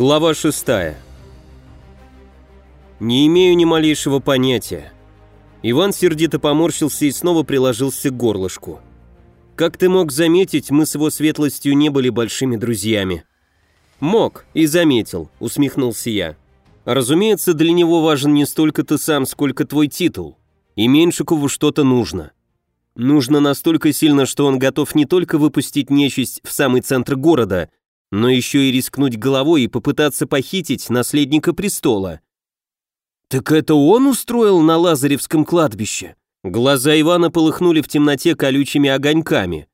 Глава 6. Не имею ни малейшего понятия. Иван сердито поморщился и снова приложился к горлышку. Как ты мог заметить, мы с его светлостью не были большими друзьями. Мог и заметил, усмехнулся я. Разумеется, для него важен не столько ты сам, сколько твой титул. И Меньшикову что-то нужно. Нужно настолько сильно, что он готов не только выпустить нечисть в самый центр города, но еще и рискнуть головой и попытаться похитить наследника престола. «Так это он устроил на Лазаревском кладбище?» Глаза Ивана полыхнули в темноте колючими огоньками.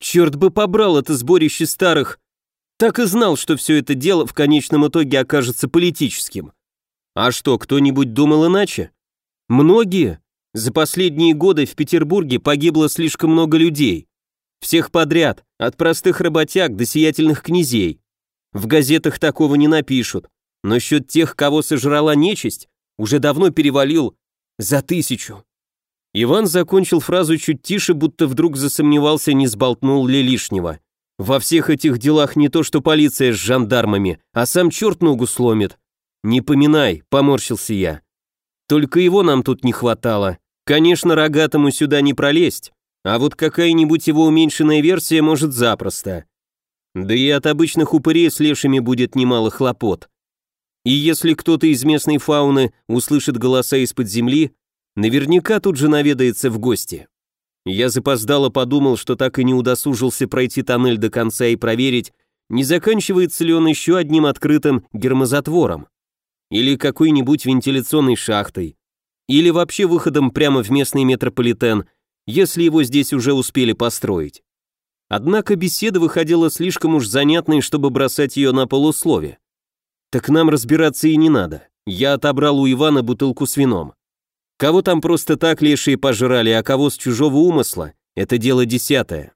«Черт бы побрал это сборище старых!» Так и знал, что все это дело в конечном итоге окажется политическим. А что, кто-нибудь думал иначе? Многие. За последние годы в Петербурге погибло слишком много людей. Всех подряд, от простых работяг до сиятельных князей. В газетах такого не напишут, но счет тех, кого сожрала нечисть, уже давно перевалил за тысячу. Иван закончил фразу чуть тише, будто вдруг засомневался, не сболтнул ли лишнего. Во всех этих делах не то что полиция с жандармами, а сам черт ногу сломит. Не поминай, поморщился я. Только его нам тут не хватало. Конечно, рогатому сюда не пролезть, а вот какая-нибудь его уменьшенная версия может запросто. Да и от обычных упырей с лешими будет немало хлопот. И если кто-то из местной фауны услышит голоса из-под земли, наверняка тут же наведается в гости. Я запоздало подумал, что так и не удосужился пройти тоннель до конца и проверить, не заканчивается ли он еще одним открытым гермозатвором, или какой-нибудь вентиляционной шахтой, или вообще выходом прямо в местный метрополитен – если его здесь уже успели построить. Однако беседа выходила слишком уж занятной, чтобы бросать ее на полуслове. Так нам разбираться и не надо. Я отобрал у Ивана бутылку с вином. Кого там просто так лешие пожрали, а кого с чужого умысла, это дело десятое.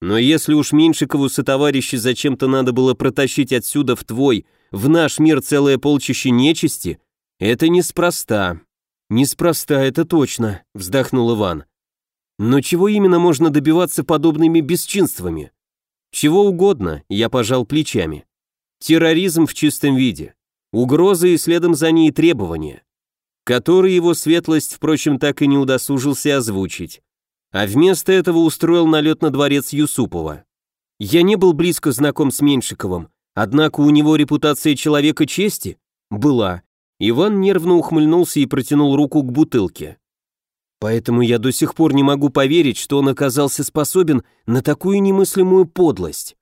Но если уж Меньшикову сотоварищи зачем-то надо было протащить отсюда в твой, в наш мир целое полчище нечисти, это неспроста. Неспроста, это точно, вздохнул Иван. Но чего именно можно добиваться подобными бесчинствами? Чего угодно, я пожал плечами. Терроризм в чистом виде. Угрозы и следом за ней требования. Которые его светлость, впрочем, так и не удосужился озвучить. А вместо этого устроил налет на дворец Юсупова. Я не был близко знаком с Меньшиковым, однако у него репутация человека чести была. Иван нервно ухмыльнулся и протянул руку к бутылке. Поэтому я до сих пор не могу поверить, что он оказался способен на такую немыслимую подлость.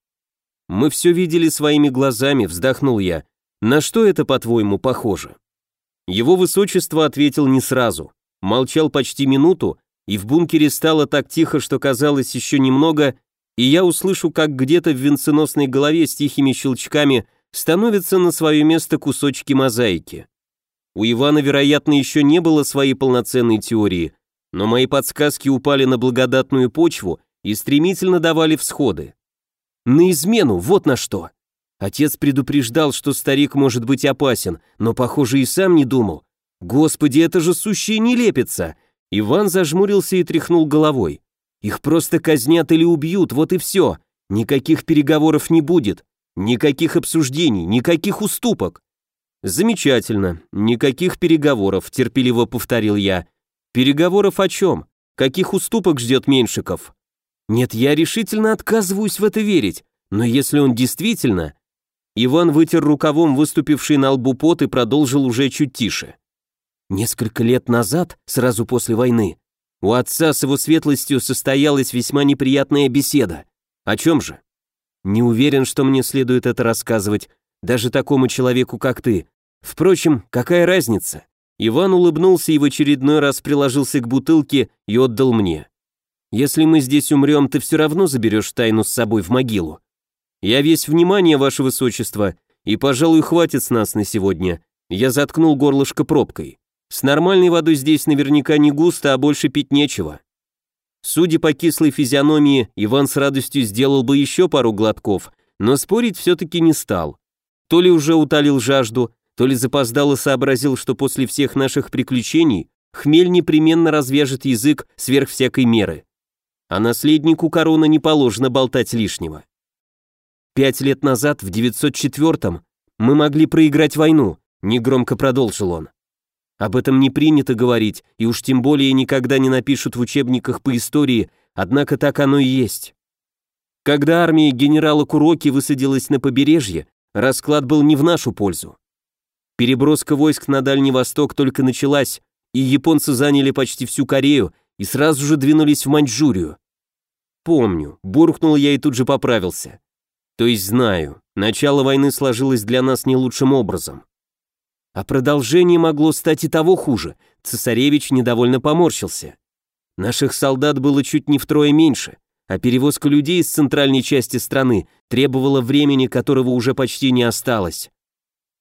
Мы все видели своими глазами, вздохнул я. На что это, по-твоему, похоже? Его высочество ответил не сразу. Молчал почти минуту, и в бункере стало так тихо, что казалось еще немного, и я услышу, как где-то в венценосной голове с тихими щелчками становятся на свое место кусочки мозаики. У Ивана, вероятно, еще не было своей полноценной теории, но мои подсказки упали на благодатную почву и стремительно давали всходы. На измену, вот на что. Отец предупреждал, что старик может быть опасен, но, похоже, и сам не думал. Господи, это же сущая нелепица! Иван зажмурился и тряхнул головой. Их просто казнят или убьют, вот и все. Никаких переговоров не будет, никаких обсуждений, никаких уступок. Замечательно, никаких переговоров, терпеливо повторил я. Переговоров о чем? Каких уступок ждет Меньшиков? Нет, я решительно отказываюсь в это верить, но если он действительно... Иван вытер рукавом выступивший на лбу пот и продолжил уже чуть тише. Несколько лет назад, сразу после войны, у отца с его светлостью состоялась весьма неприятная беседа. О чем же? Не уверен, что мне следует это рассказывать, даже такому человеку, как ты. Впрочем, какая разница? Иван улыбнулся и в очередной раз приложился к бутылке и отдал мне. «Если мы здесь умрем, ты все равно заберешь тайну с собой в могилу. Я весь внимание, ваше высочество, и, пожалуй, хватит с нас на сегодня». Я заткнул горлышко пробкой. С нормальной водой здесь наверняка не густо, а больше пить нечего. Судя по кислой физиономии, Иван с радостью сделал бы еще пару глотков, но спорить все-таки не стал. То ли уже утолил жажду, то ли запоздало сообразил, что после всех наших приключений хмель непременно развяжет язык сверх всякой меры. А наследнику короны не положено болтать лишнего. Пять лет назад, в 904-м, мы могли проиграть войну, негромко продолжил он. Об этом не принято говорить, и уж тем более никогда не напишут в учебниках по истории, однако так оно и есть. Когда армия генерала Куроки высадилась на побережье, расклад был не в нашу пользу. Переброска войск на Дальний Восток только началась, и японцы заняли почти всю Корею и сразу же двинулись в Маньчжурию. Помню, буркнул я и тут же поправился. То есть знаю, начало войны сложилось для нас не лучшим образом. А продолжение могло стать и того хуже. Цесаревич недовольно поморщился. Наших солдат было чуть не втрое меньше, а перевозка людей из центральной части страны требовала времени, которого уже почти не осталось.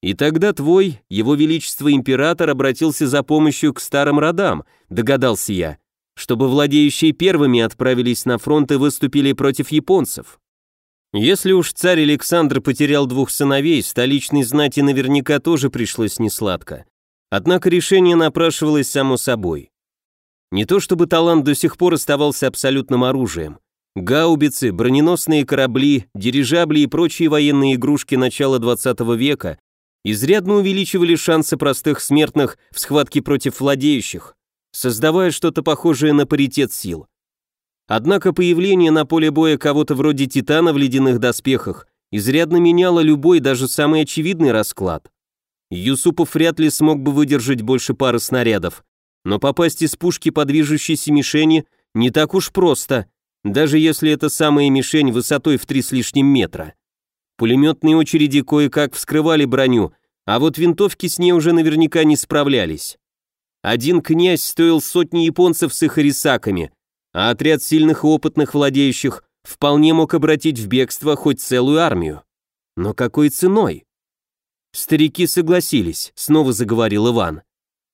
И тогда твой, его величество император, обратился за помощью к старым родам, догадался я, чтобы владеющие первыми отправились на фронт и выступили против японцев. Если уж царь Александр потерял двух сыновей, столичной знати наверняка тоже пришлось несладко. Однако решение напрашивалось само собой. Не то чтобы талант до сих пор оставался абсолютным оружием. Гаубицы, броненосные корабли, дирижабли и прочие военные игрушки начала 20 века изрядно увеличивали шансы простых смертных в схватке против владеющих, создавая что-то похожее на паритет сил. Однако появление на поле боя кого-то вроде Титана в ледяных доспехах изрядно меняло любой, даже самый очевидный расклад. Юсупов вряд ли смог бы выдержать больше пары снарядов, но попасть из пушки по движущейся мишени не так уж просто, даже если это самая мишень высотой в три с лишним метра. Пулеметные очереди кое-как вскрывали броню, а вот винтовки с ней уже наверняка не справлялись. Один князь стоил сотни японцев с их рисаками, а отряд сильных и опытных владеющих вполне мог обратить в бегство хоть целую армию. Но какой ценой? Старики согласились, снова заговорил Иван.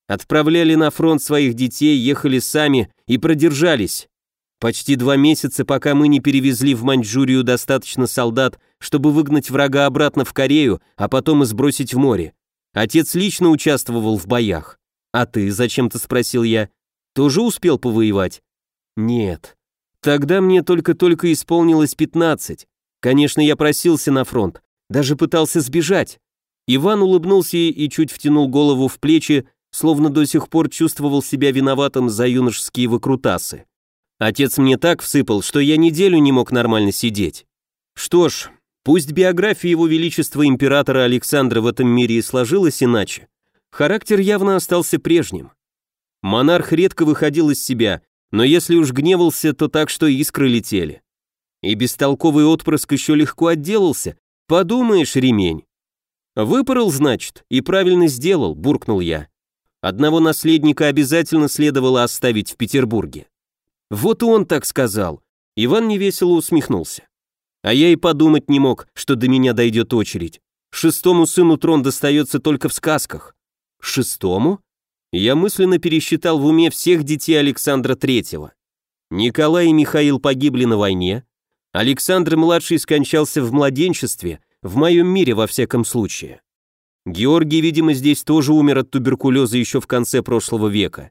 Отправляли на фронт своих детей, ехали сами и продержались. Почти два месяца, пока мы не перевезли в Маньчжурию достаточно солдат, чтобы выгнать врага обратно в Корею, а потом и сбросить в море. Отец лично участвовал в боях. А ты, зачем-то спросил я, тоже успел повоевать? Нет. Тогда мне только-только исполнилось 15. Конечно, я просился на фронт, даже пытался сбежать. Иван улыбнулся и чуть втянул голову в плечи, словно до сих пор чувствовал себя виноватым за юношеские выкрутасы. Отец мне так всыпал, что я неделю не мог нормально сидеть. Что ж, пусть биография его величества императора Александра в этом мире и сложилась иначе, характер явно остался прежним. Монарх редко выходил из себя, но если уж гневался, то так, что искры летели. И бестолковый отпрыск еще легко отделался, подумаешь, ремень. Выпорол, значит, и правильно сделал, буркнул я. Одного наследника обязательно следовало оставить в Петербурге. Вот и он так сказал. Иван невесело усмехнулся. А я и подумать не мог, что до меня дойдет очередь. Шестому сыну трон достается только в сказках. Шестому? Я мысленно пересчитал в уме всех детей Александра Третьего. Николай и Михаил погибли на войне. Александр-младший скончался в младенчестве, в моем мире во всяком случае. Георгий, видимо, здесь тоже умер от туберкулеза еще в конце прошлого века.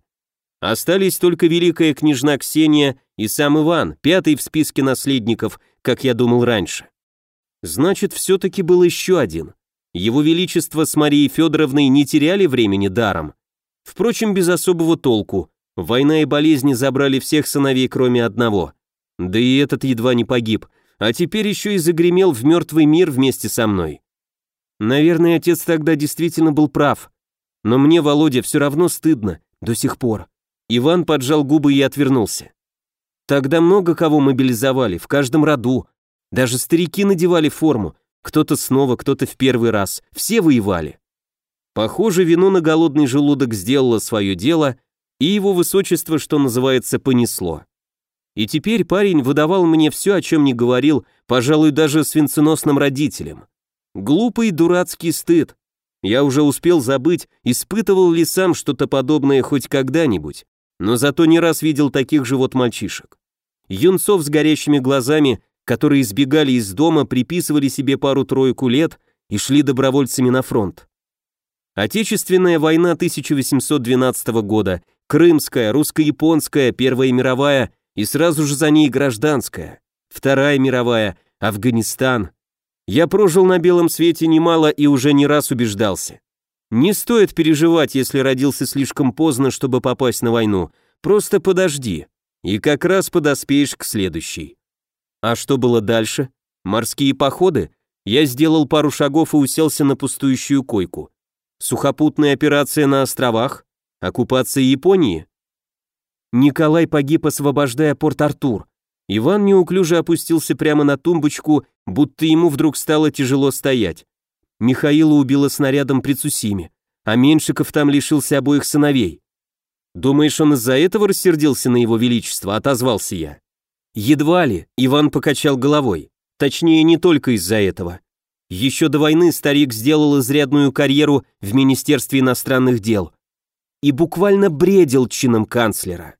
Остались только великая княжна Ксения и сам Иван, пятый в списке наследников, как я думал раньше. Значит, все-таки был еще один. Его Величество с Марией Федоровной не теряли времени даром. Впрочем, без особого толку. Война и болезни забрали всех сыновей, кроме одного. Да и этот едва не погиб, а теперь еще и загремел в мертвый мир вместе со мной. Наверное, отец тогда действительно был прав. Но мне, Володя, все равно стыдно, до сих пор. Иван поджал губы и отвернулся. Тогда много кого мобилизовали, в каждом роду. Даже старики надевали форму, кто-то снова, кто-то в первый раз, все воевали. Похоже, вино на голодный желудок сделало свое дело, и его высочество, что называется, понесло. И теперь парень выдавал мне все, о чем не говорил, пожалуй, даже свинценосным родителям. Глупый дурацкий стыд. Я уже успел забыть, испытывал ли сам что-то подобное хоть когда-нибудь, но зато не раз видел таких же вот мальчишек. Юнцов с горящими глазами, которые избегали из дома, приписывали себе пару-тройку лет и шли добровольцами на фронт. Отечественная война 1812 года, Крымская, русско-японская, Первая мировая и сразу же за ней гражданская, Вторая мировая, Афганистан. Я прожил на белом свете немало и уже не раз убеждался. Не стоит переживать, если родился слишком поздно, чтобы попасть на войну. Просто подожди, и как раз подоспеешь к следующей. А что было дальше? Морские походы? Я сделал пару шагов и уселся на пустующую койку. Сухопутная операция на островах? Оккупация Японии? Николай погиб, освобождая Порт-Артур. Иван неуклюже опустился прямо на тумбочку, будто ему вдруг стало тяжело стоять. Михаила убило снарядом при Цусиме, а Меншиков там лишился обоих сыновей. Думаешь, он из-за этого рассердился на его величество, отозвался я. Едва ли, Иван покачал головой. Точнее, не только из-за этого. Еще до войны старик сделал изрядную карьеру в Министерстве иностранных дел и буквально бредил чином канцлера.